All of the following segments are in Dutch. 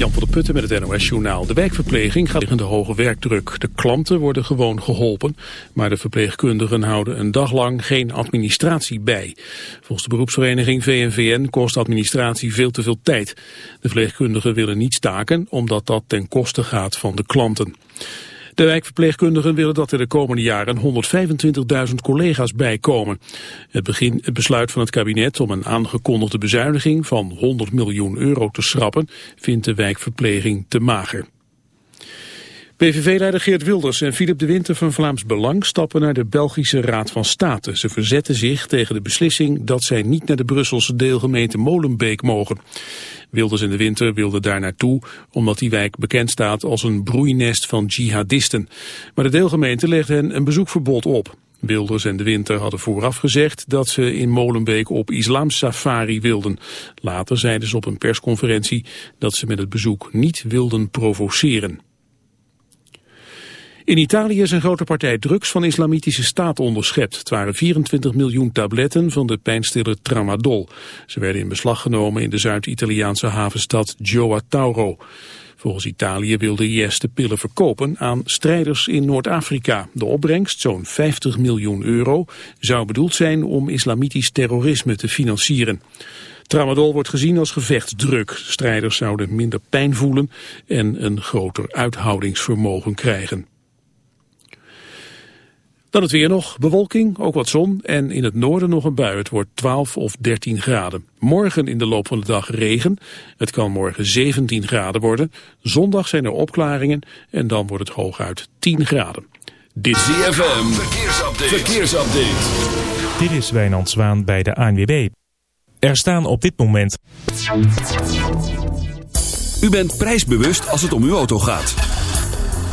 Jan van der Putten met het NOS-journaal. De wijkverpleging gaat tegen de hoge werkdruk. De klanten worden gewoon geholpen, maar de verpleegkundigen houden een dag lang geen administratie bij. Volgens de beroepsvereniging VNVN kost administratie veel te veel tijd. De verpleegkundigen willen niet staken, omdat dat ten koste gaat van de klanten. De wijkverpleegkundigen willen dat er de komende jaren 125.000 collega's bijkomen. Het, begin, het besluit van het kabinet om een aangekondigde bezuiniging van 100 miljoen euro te schrappen vindt de wijkverpleging te mager. PVV-leider Geert Wilders en Philip de Winter van Vlaams Belang stappen naar de Belgische Raad van State. Ze verzetten zich tegen de beslissing dat zij niet naar de Brusselse deelgemeente Molenbeek mogen. Wilders en de Winter wilden daar naartoe omdat die wijk bekend staat als een broeinest van jihadisten. Maar de deelgemeente legde hen een bezoekverbod op. Wilders en de Winter hadden vooraf gezegd dat ze in Molenbeek op islamsafari wilden. Later zeiden ze op een persconferentie dat ze met het bezoek niet wilden provoceren. In Italië is een grote partij drugs van islamitische staat onderschept. Het waren 24 miljoen tabletten van de pijnstiller Tramadol. Ze werden in beslag genomen in de Zuid-Italiaanse havenstad Gioa Tauro. Volgens Italië wilde de pillen verkopen aan strijders in Noord-Afrika. De opbrengst, zo'n 50 miljoen euro, zou bedoeld zijn om islamitisch terrorisme te financieren. Tramadol wordt gezien als gevechtsdruk. Strijders zouden minder pijn voelen en een groter uithoudingsvermogen krijgen. Dan het weer nog, bewolking, ook wat zon en in het noorden nog een bui. Het wordt 12 of 13 graden. Morgen in de loop van de dag regen. Het kan morgen 17 graden worden. Zondag zijn er opklaringen en dan wordt het hooguit 10 graden. Dit is ZFM, verkeersupdate. verkeersupdate. Dit is Wijnand Zwaan bij de ANWB. Er staan op dit moment... U bent prijsbewust als het om uw auto gaat.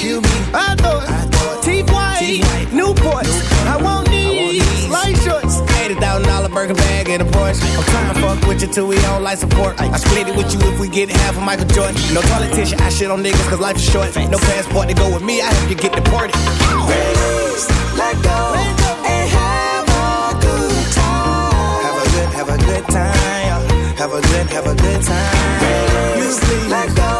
Kill me. I thought. Teeth white, Newports. I want these light shorts. Eighty thousand dollar burger bag and a Porsche. I'm trying to fuck with you till we on life support. I split it with you if we get half of Michael Jordan. No politician, I shit on niggas cause life is short. No passport to go with me, I help you get deported. Raise, let go, and have a good time. Have a good, have a good time. Have a good, have a good time. You please, let go, let go,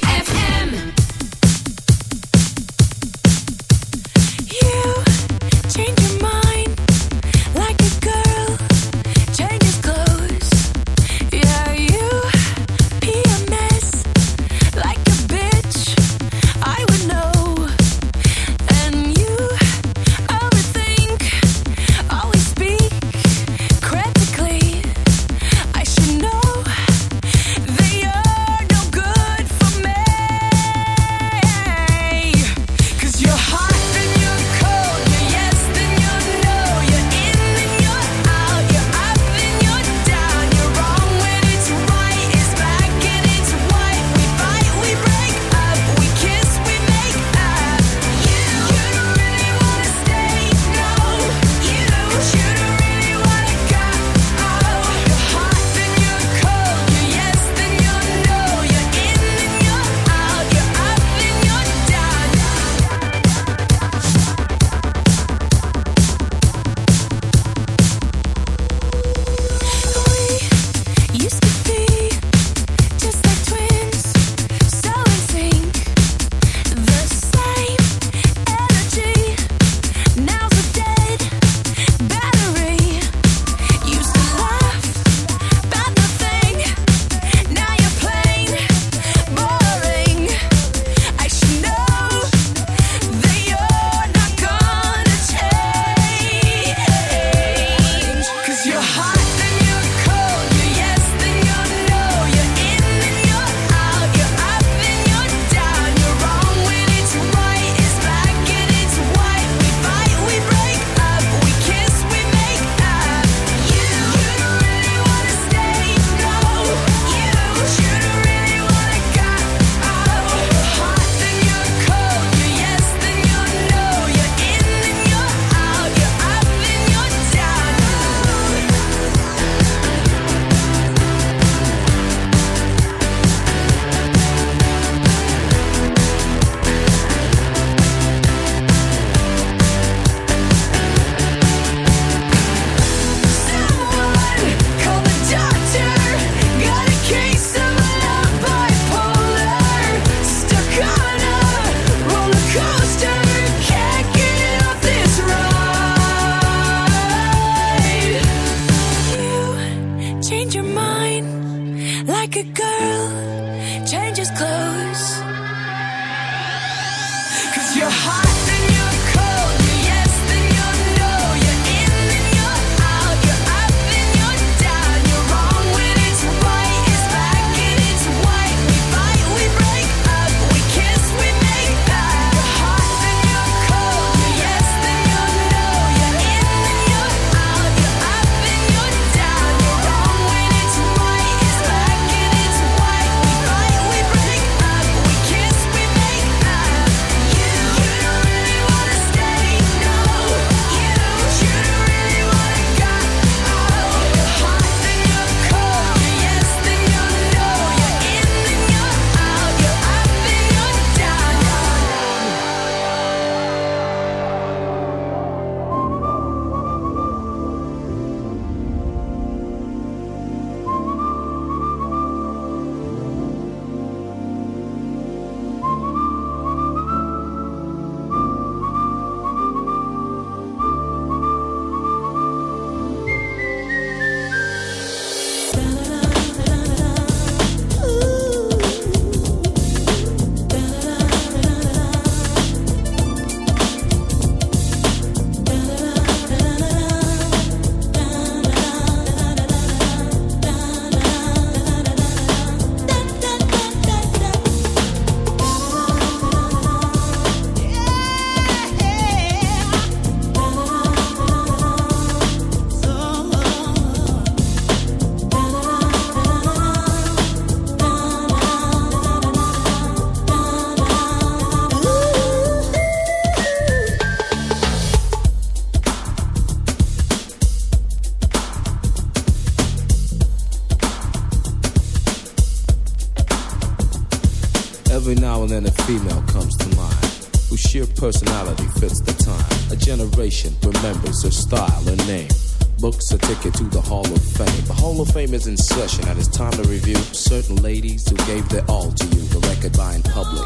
and it's time to review certain ladies who gave their all to you, the record buying public.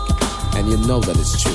And you know that it's true.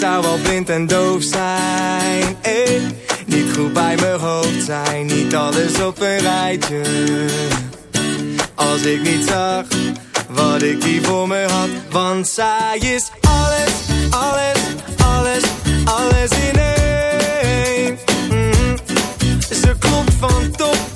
zou al blind en doof zijn. Eh, niet goed bij mijn hoofd zijn, niet alles op een rijtje. Als ik niet zag wat ik hier voor me had, want zij is alles, alles, alles, alles in één. Mhm. Ze klopt van top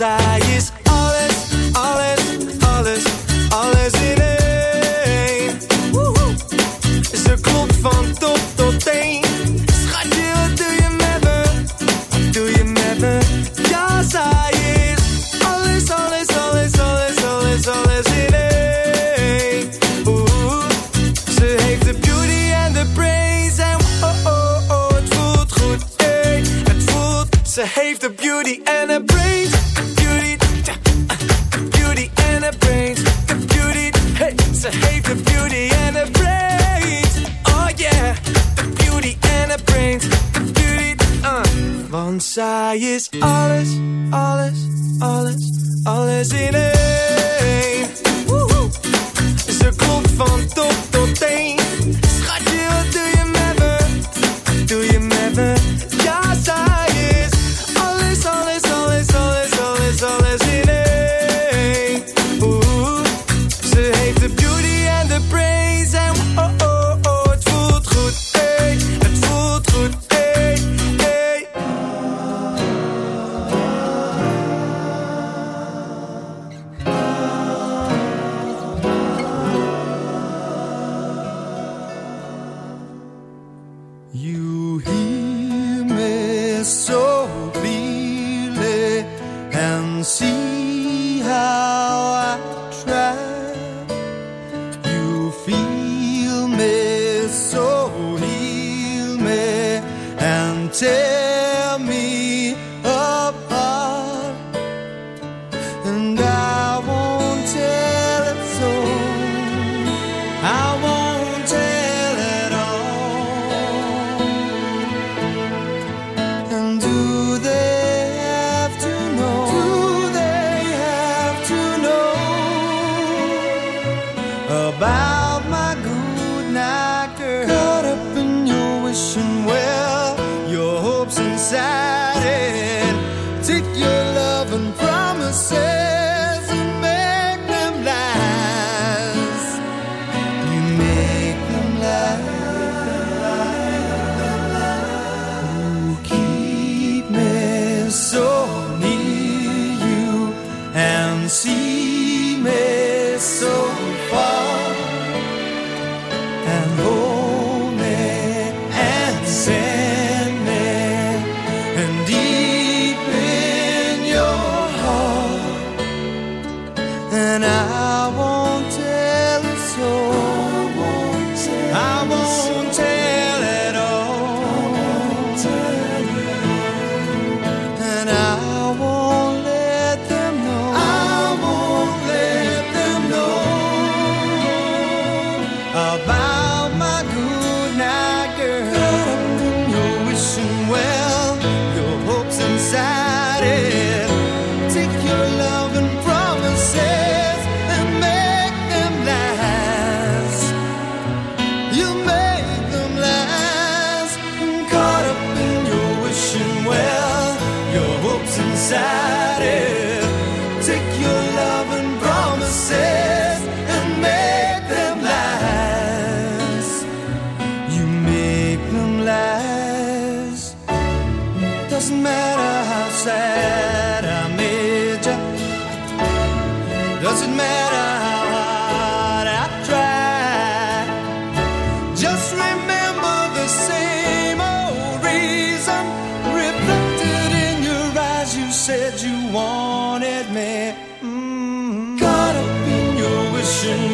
desire I is alles, alles, alles, alles in het.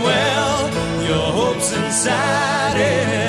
well your hopes inside it.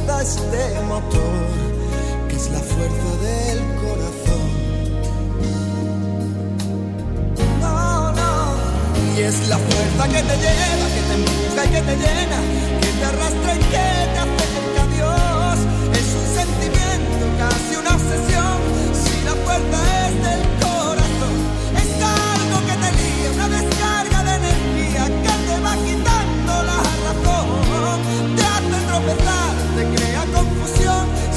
A este motor, que es la fuerza del corazón. No, no. Y es la fuerza que te lleva, que te empuja y que te llena, que te arrastra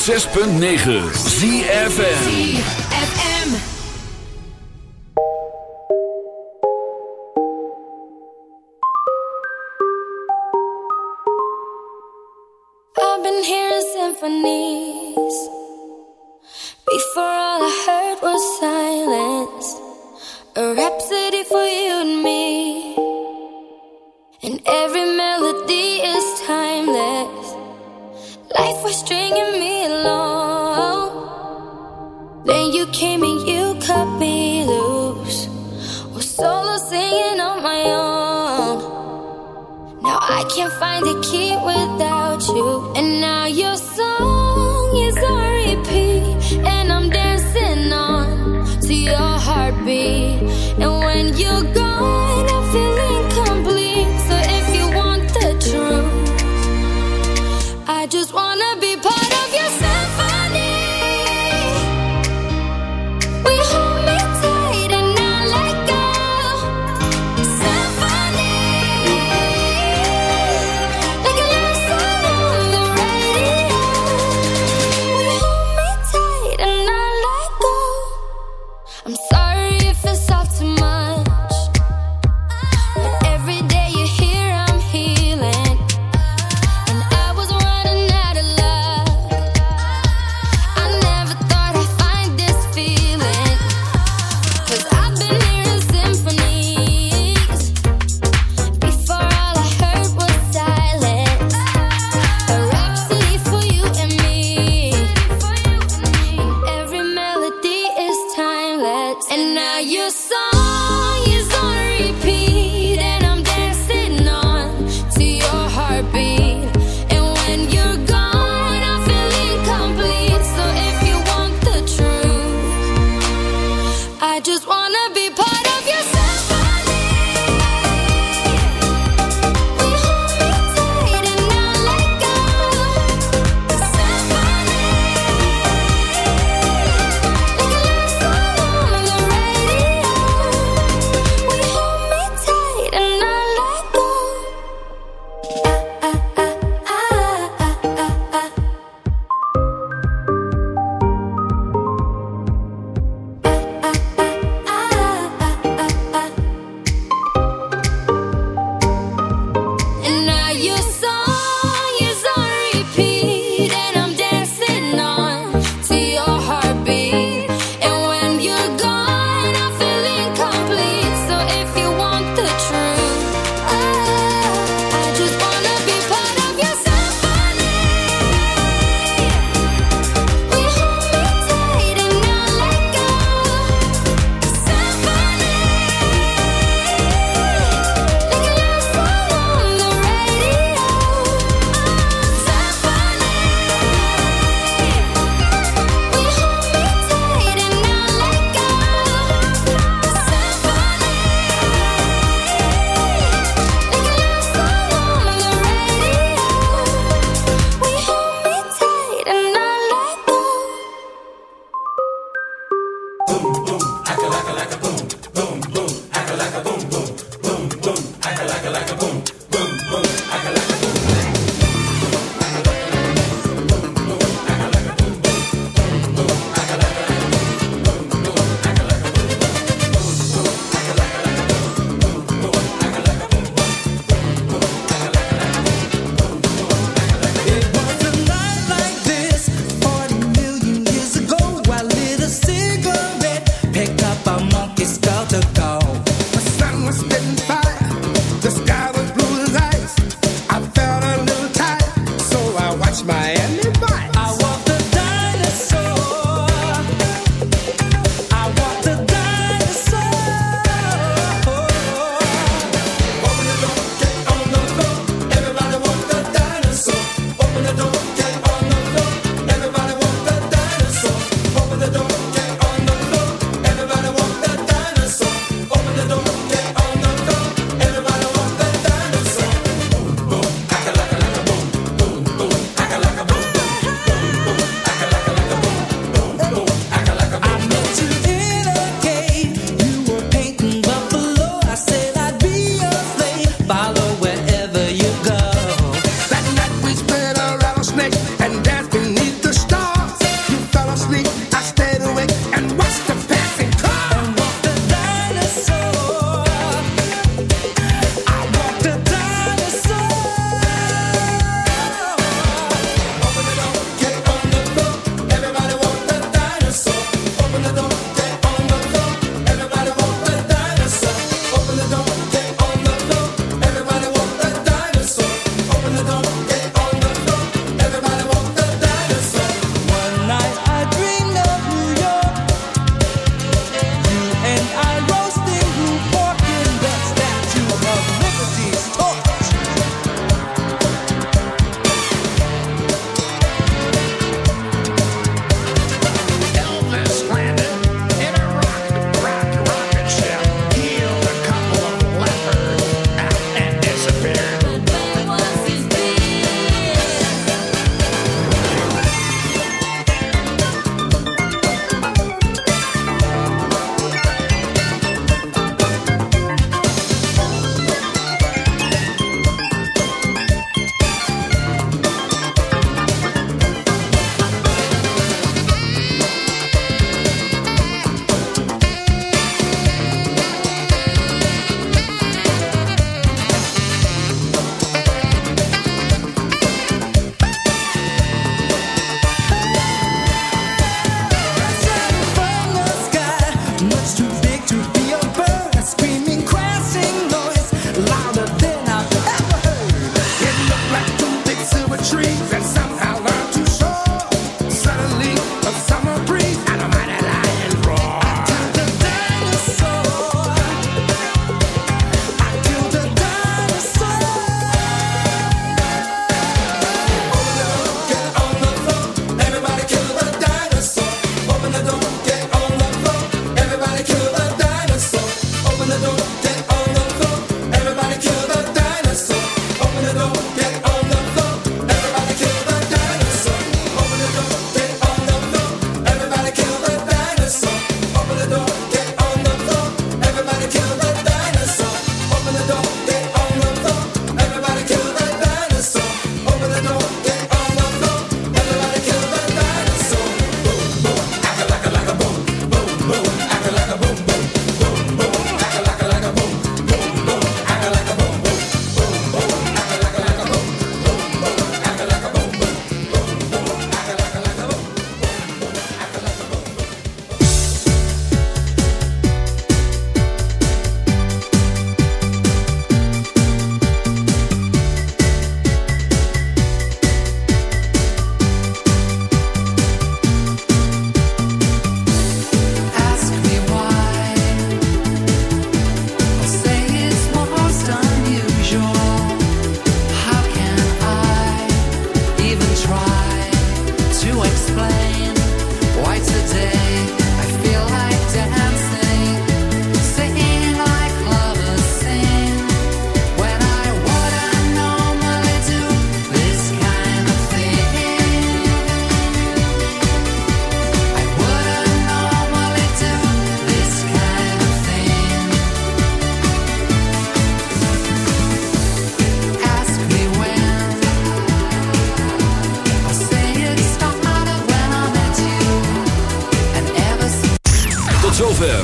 106.9 ZFM.